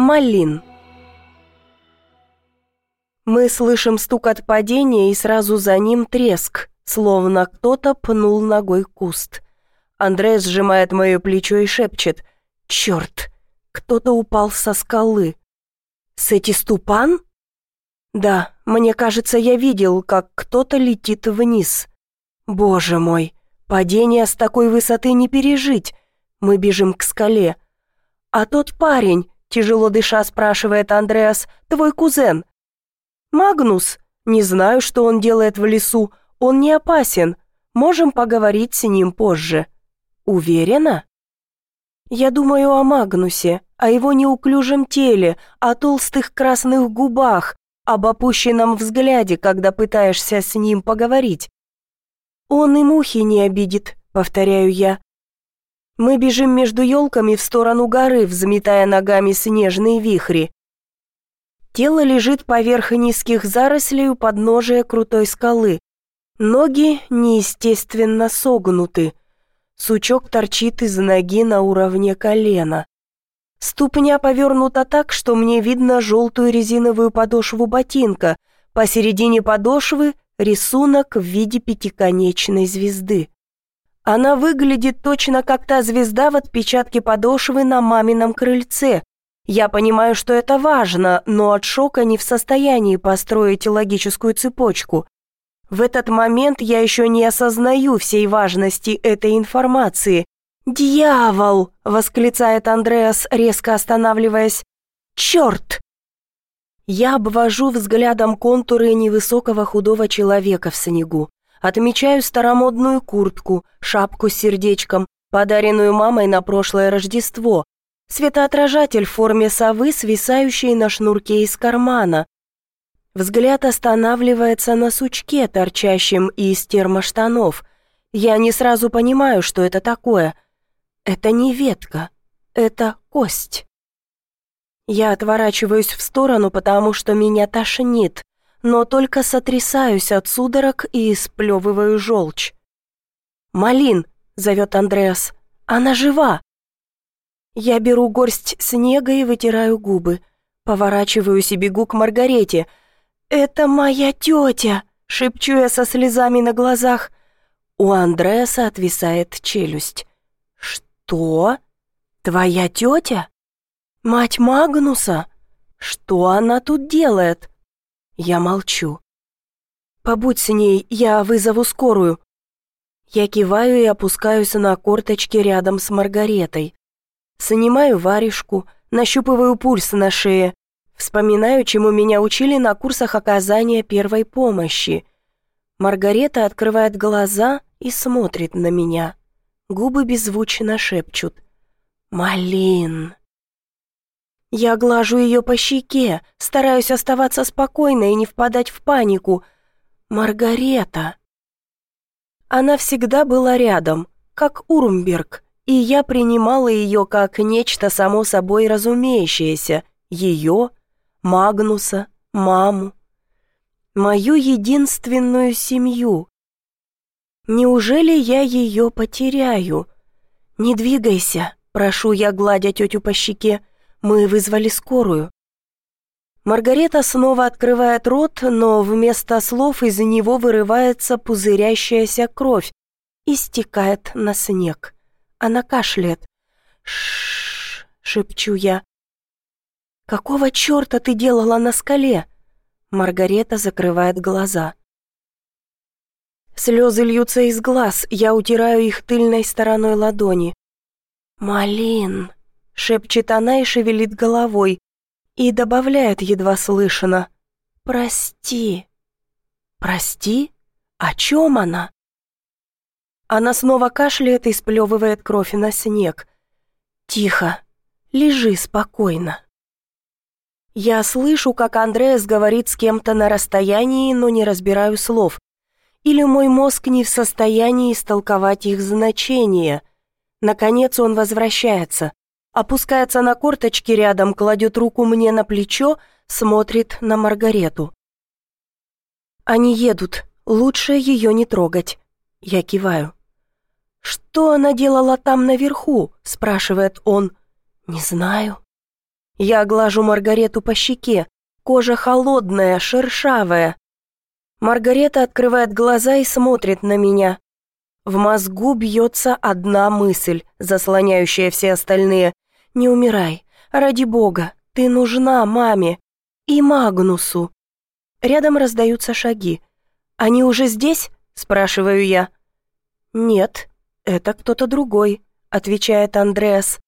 Малин. Мы слышим стук от падения и сразу за ним треск, словно кто-то пнул ногой куст. Андрей сжимает мое плечо и шепчет «Черт, кто-то упал со скалы». «Сетиступан?» «Да, мне кажется, я видел, как кто-то летит вниз. Боже мой, падение с такой высоты не пережить. Мы бежим к скале. А тот парень, тяжело дыша, спрашивает Андреас, твой кузен. Магнус, не знаю, что он делает в лесу, он не опасен. Можем поговорить с ним позже. Уверена? Я думаю о Магнусе, о его неуклюжем теле, о толстых красных губах, об опущенном взгляде, когда пытаешься с ним поговорить. «Он и мухи не обидит», — повторяю я. Мы бежим между елками в сторону горы, взметая ногами снежные вихри. Тело лежит поверх низких зарослей у подножия крутой скалы. Ноги неестественно согнуты. Сучок торчит из ноги на уровне колена. Ступня повернута так, что мне видно желтую резиновую подошву ботинка. Посередине подошвы рисунок в виде пятиконечной звезды. Она выглядит точно как та звезда в отпечатке подошвы на мамином крыльце. Я понимаю, что это важно, но от шока не в состоянии построить логическую цепочку. В этот момент я еще не осознаю всей важности этой информации, «Дьявол!» — восклицает Андреас, резко останавливаясь. «Черт!» Я обвожу взглядом контуры невысокого худого человека в снегу. Отмечаю старомодную куртку, шапку с сердечком, подаренную мамой на прошлое Рождество, светоотражатель в форме совы, свисающий на шнурке из кармана. Взгляд останавливается на сучке, торчащем из термоштанов. Я не сразу понимаю, что это такое — это не ветка, это кость. Я отворачиваюсь в сторону, потому что меня тошнит, но только сотрясаюсь от судорог и сплевываю желчь. «Малин!» — зовет Андреас. «Она жива!» Я беру горсть снега и вытираю губы. Поворачиваюсь и бегу к Маргарете. «Это моя тетя!» — шепчу я со слезами на глазах. У Андреаса отвисает челюсть. «Что? Твоя тетя? Мать Магнуса? Что она тут делает?» Я молчу. «Побудь с ней, я вызову скорую». Я киваю и опускаюсь на корточки рядом с Маргаретой. Снимаю варежку, нащупываю пульс на шее, вспоминаю, чему меня учили на курсах оказания первой помощи. Маргарета открывает глаза и смотрит на меня. Губы беззвучно шепчут «Малин». Я глажу ее по щеке, стараюсь оставаться спокойной и не впадать в панику. Маргарета. Она всегда была рядом, как Урмберг, и я принимала ее как нечто само собой разумеющееся. Ее, Магнуса, маму. Мою единственную семью. Неужели я ее потеряю? Не двигайся, прошу я, гладя тетю по щеке. Мы вызвали скорую. Маргарета снова открывает рот, но вместо слов из него вырывается пузырящаяся кровь и стекает на снег. Она кашляет. Шш, шепчу я. «Какого черта ты делала на скале?» Маргарета закрывает глаза. Слезы льются из глаз, я утираю их тыльной стороной ладони. «Малин!» — шепчет она и шевелит головой, и добавляет едва слышно. «Прости». «Прости? О чем она?» Она снова кашляет и сплевывает кровь на снег. «Тихо, лежи спокойно». Я слышу, как Андреас говорит с кем-то на расстоянии, но не разбираю слов или мой мозг не в состоянии истолковать их значение. Наконец он возвращается, опускается на корточки рядом, кладет руку мне на плечо, смотрит на Маргарету. «Они едут, лучше ее не трогать». Я киваю. «Что она делала там наверху?» – спрашивает он. «Не знаю». Я глажу Маргарету по щеке. Кожа холодная, шершавая. Маргарета открывает глаза и смотрит на меня. В мозгу бьется одна мысль, заслоняющая все остальные. «Не умирай. Ради бога. Ты нужна маме. И Магнусу». Рядом раздаются шаги. «Они уже здесь?» – спрашиваю я. «Нет, это кто-то другой», – отвечает Андреас.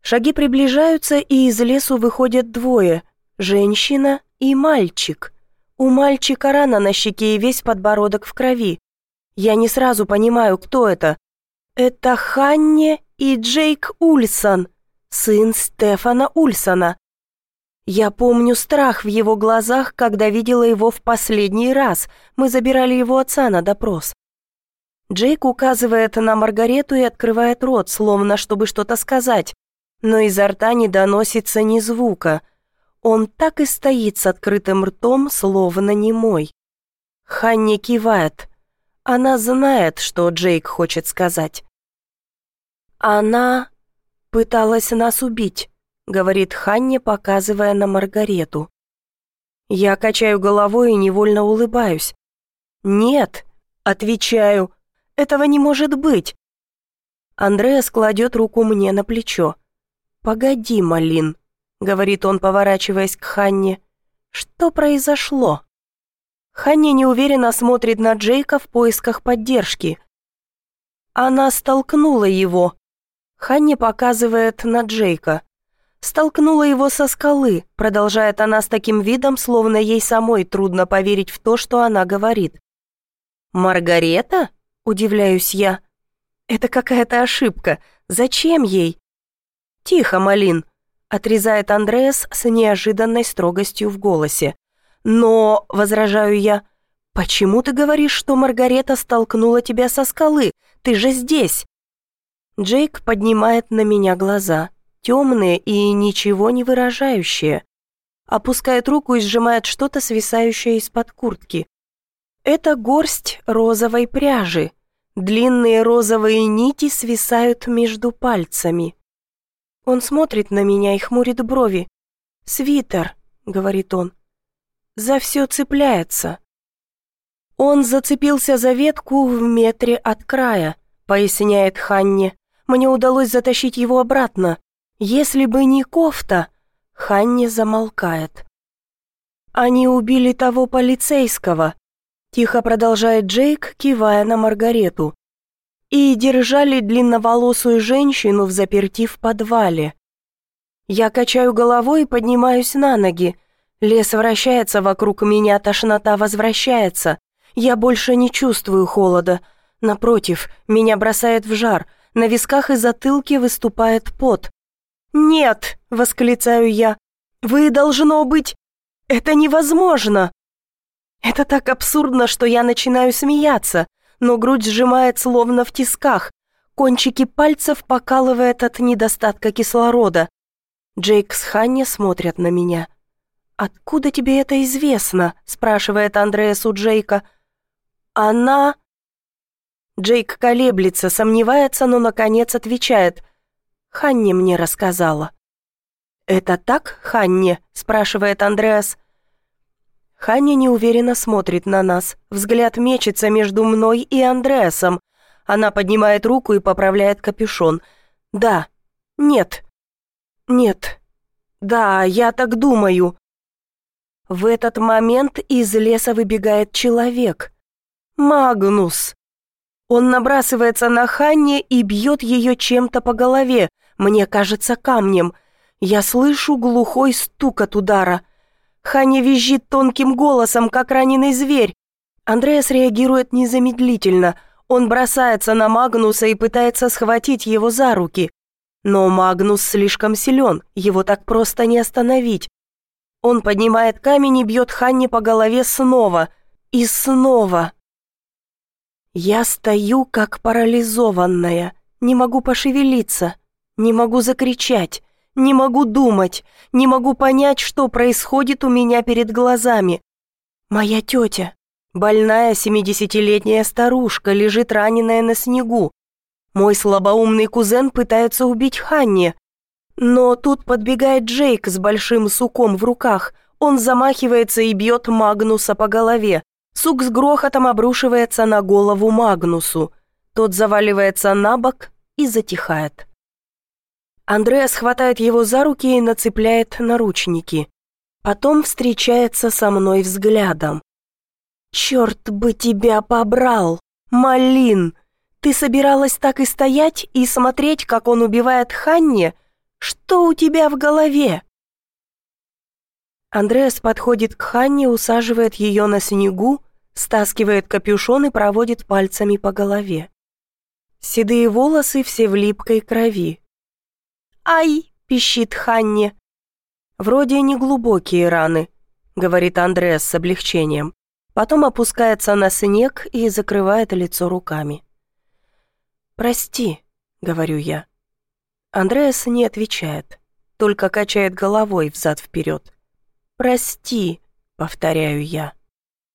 Шаги приближаются, и из лесу выходят двое – женщина и мальчик. У мальчика рана на щеке и весь подбородок в крови. Я не сразу понимаю, кто это. Это Ханне и Джейк Ульсон, сын Стефана Ульсона. Я помню страх в его глазах, когда видела его в последний раз. Мы забирали его отца на допрос. Джейк указывает на Маргарету и открывает рот, словно чтобы что-то сказать, но изо рта не доносится ни звука. Он так и стоит с открытым ртом, словно немой. Ханни кивает. Она знает, что Джейк хочет сказать. Она пыталась нас убить. — говорит Ханне, показывая на Маргарету. Я качаю головой и невольно улыбаюсь. «Нет», — отвечаю, — «этого не может быть». Андреас кладет руку мне на плечо. «Погоди, Малин», — говорит он, поворачиваясь к Ханне. «Что произошло?» Ханне неуверенно смотрит на Джейка в поисках поддержки. Она столкнула его. Ханне показывает на Джейка столкнула его со скалы, продолжает она с таким видом, словно ей самой трудно поверить в то, что она говорит. «Маргарета?» – удивляюсь я. «Это какая-то ошибка. Зачем ей?» «Тихо, Малин», – отрезает Андреас с неожиданной строгостью в голосе. «Но», – возражаю я, – «почему ты говоришь, что Маргарета столкнула тебя со скалы? Ты же здесь!» Джейк поднимает на меня глаза темные и ничего не выражающие. Опускает руку и сжимает что-то, свисающее из-под куртки. Это горсть розовой пряжи. Длинные розовые нити свисают между пальцами. Он смотрит на меня и хмурит брови. «Свитер», — говорит он, — «за все цепляется». «Он зацепился за ветку в метре от края», — поясняет Ханне. «Мне удалось затащить его обратно. Если бы не кофта, Ханни замолкает. Они убили того полицейского, тихо продолжает Джейк, кивая на Маргарету. И держали длинноволосую женщину в заперти в подвале. Я качаю головой и поднимаюсь на ноги. Лес вращается вокруг меня, тошнота возвращается. Я больше не чувствую холода. Напротив, меня бросает в жар. На висках и затылке выступает пот. «Нет!» — восклицаю я. «Вы, должно быть... Это невозможно!» Это так абсурдно, что я начинаю смеяться, но грудь сжимает словно в тисках. Кончики пальцев покалывает от недостатка кислорода. Джейк с Ханни смотрят на меня. «Откуда тебе это известно?» — спрашивает Андреас у Джейка. «Она...» Джейк колеблется, сомневается, но, наконец, отвечает — Ханни мне рассказала». «Это так, Ханни?» – спрашивает Андреас. Ханни неуверенно смотрит на нас. Взгляд мечется между мной и Андреасом. Она поднимает руку и поправляет капюшон. «Да. Нет. Нет. Да, я так думаю». В этот момент из леса выбегает человек. Магнус. Он набрасывается на Ханне и бьет ее чем-то по голове, мне кажется камнем. Я слышу глухой стук от удара. Ханя визжит тонким голосом, как раненый зверь. Андреас реагирует незамедлительно. Он бросается на Магнуса и пытается схватить его за руки. Но Магнус слишком силен, его так просто не остановить. Он поднимает камень и бьет Ханне по голове снова. И снова. Я стою, как парализованная, не могу пошевелиться. Не могу закричать, не могу думать, не могу понять, что происходит у меня перед глазами. Моя тетя, больная семидесятилетняя старушка, лежит раненая на снегу. Мой слабоумный кузен пытается убить Ханни. Но тут подбегает Джейк с большим суком в руках. Он замахивается и бьет Магнуса по голове. Сук с грохотом обрушивается на голову Магнусу. Тот заваливается на бок и затихает. Андреас хватает его за руки и нацепляет наручники. Потом встречается со мной взглядом. «Черт бы тебя побрал! Малин! Ты собиралась так и стоять и смотреть, как он убивает Ханне? Что у тебя в голове?» Андреас подходит к Ханне, усаживает ее на снегу, стаскивает капюшон и проводит пальцами по голове. Седые волосы все в липкой крови. «Ай!» — пищит Ханне. «Вроде неглубокие раны», — говорит Андреас с облегчением. Потом опускается на снег и закрывает лицо руками. «Прости», — говорю я. Андреас не отвечает, только качает головой взад-вперед. «Прости», — повторяю я.